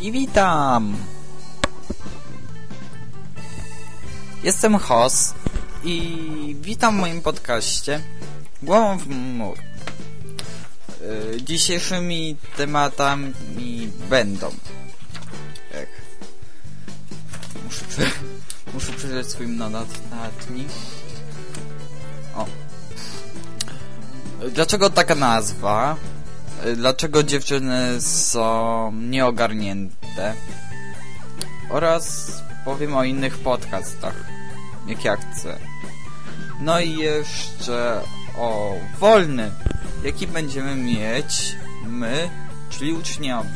I witam! Jestem Hos i witam w moim podcaście Głową w mur. Yy, Dzisiejszymi tematami będą... Jak? Muszę, prze... Muszę przeczytać swój notatnik. O. Dlaczego taka nazwa? Dlaczego dziewczyny są nieogarnięte? Oraz powiem o innych podcastach, jak ja chcę. No i jeszcze o wolny, jaki będziemy mieć my, czyli uczniowie.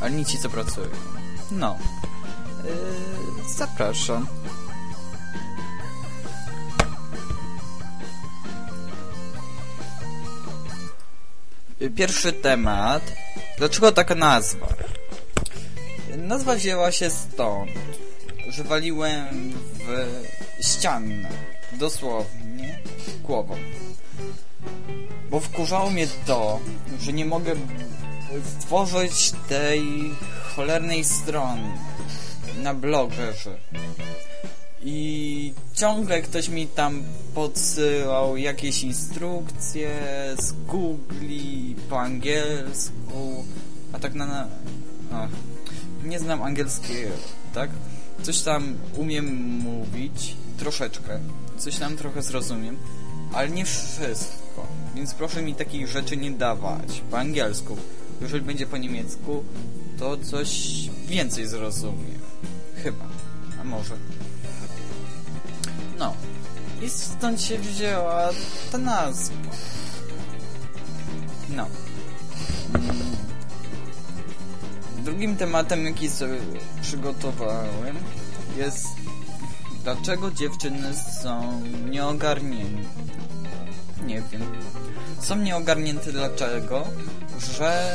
Ale nie ci, co pracują. No. Yy, zapraszam. Pierwszy temat. Dlaczego taka nazwa? Nazwa wzięła się stąd, że waliłem w ścianę. Dosłownie głową. Bo wkurzało mnie to, że nie mogę stworzyć tej cholernej strony na blogerze. I ciągle ktoś mi tam podsyłał jakieś instrukcje z Googli po angielsku, a tak na... na ach, nie znam angielskiego, tak? Coś tam umiem mówić, troszeczkę, coś tam trochę zrozumiem, ale nie wszystko, więc proszę mi takich rzeczy nie dawać po angielsku. Jeżeli będzie po niemiecku, to coś więcej zrozumiem. Chyba. A może. I stąd się wzięła ta nazwa. No. Mm. Drugim tematem, jaki sobie przygotowałem, jest dlaczego dziewczyny są nieogarnięte. Nie wiem. Są nieogarnięte dlaczego? Że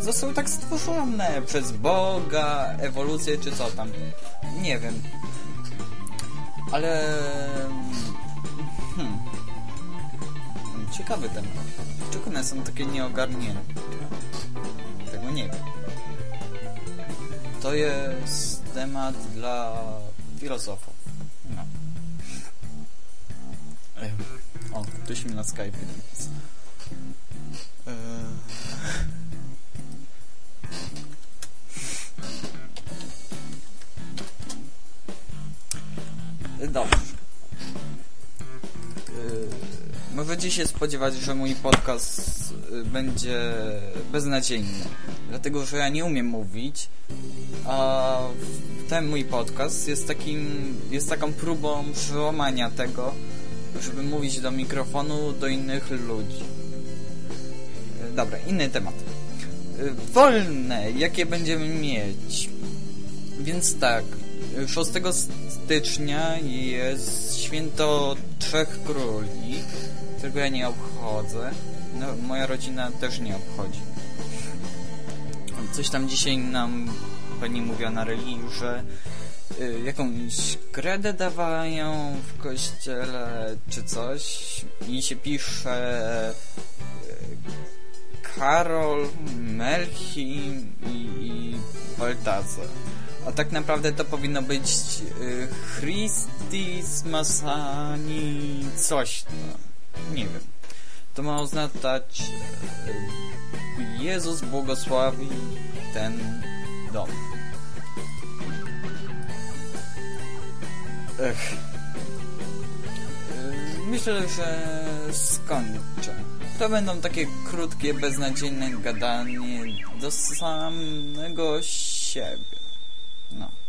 zostały tak stworzone przez Boga, ewolucję czy co tam. Nie wiem. Ale... Ciekawy temat. Dlaczego one są takie nieogarnięte? Tego nie wiem. To jest temat dla filozofów. No. O, ktoś mi na Skype możecie się spodziewać, że mój podcast yy, będzie beznadziejny. Dlatego, że ja nie umiem mówić, a ten mój podcast jest takim, jest taką próbą przełamania tego, żeby mówić do mikrofonu do innych ludzi. Yy, dobra, inny temat. Yy, wolne, jakie będziemy mieć. Więc tak, 6 stycznia jest święto Trzech Króli, którego ja nie obchodzę. No, moja rodzina też nie obchodzi. Coś tam dzisiaj nam pani mówiła na religii, że y, jakąś kredę dawają w kościele czy coś i się pisze y, Karol, Melchim i, i Baltazar. A tak naprawdę to powinno być y, Christis Masani coś tam. Nie wiem. To ma oznaczać y, Jezus błogosławi ten dom. Ech. Y, myślę, że skończę. To będą takie krótkie, beznadziejne gadanie do samego siebie. No.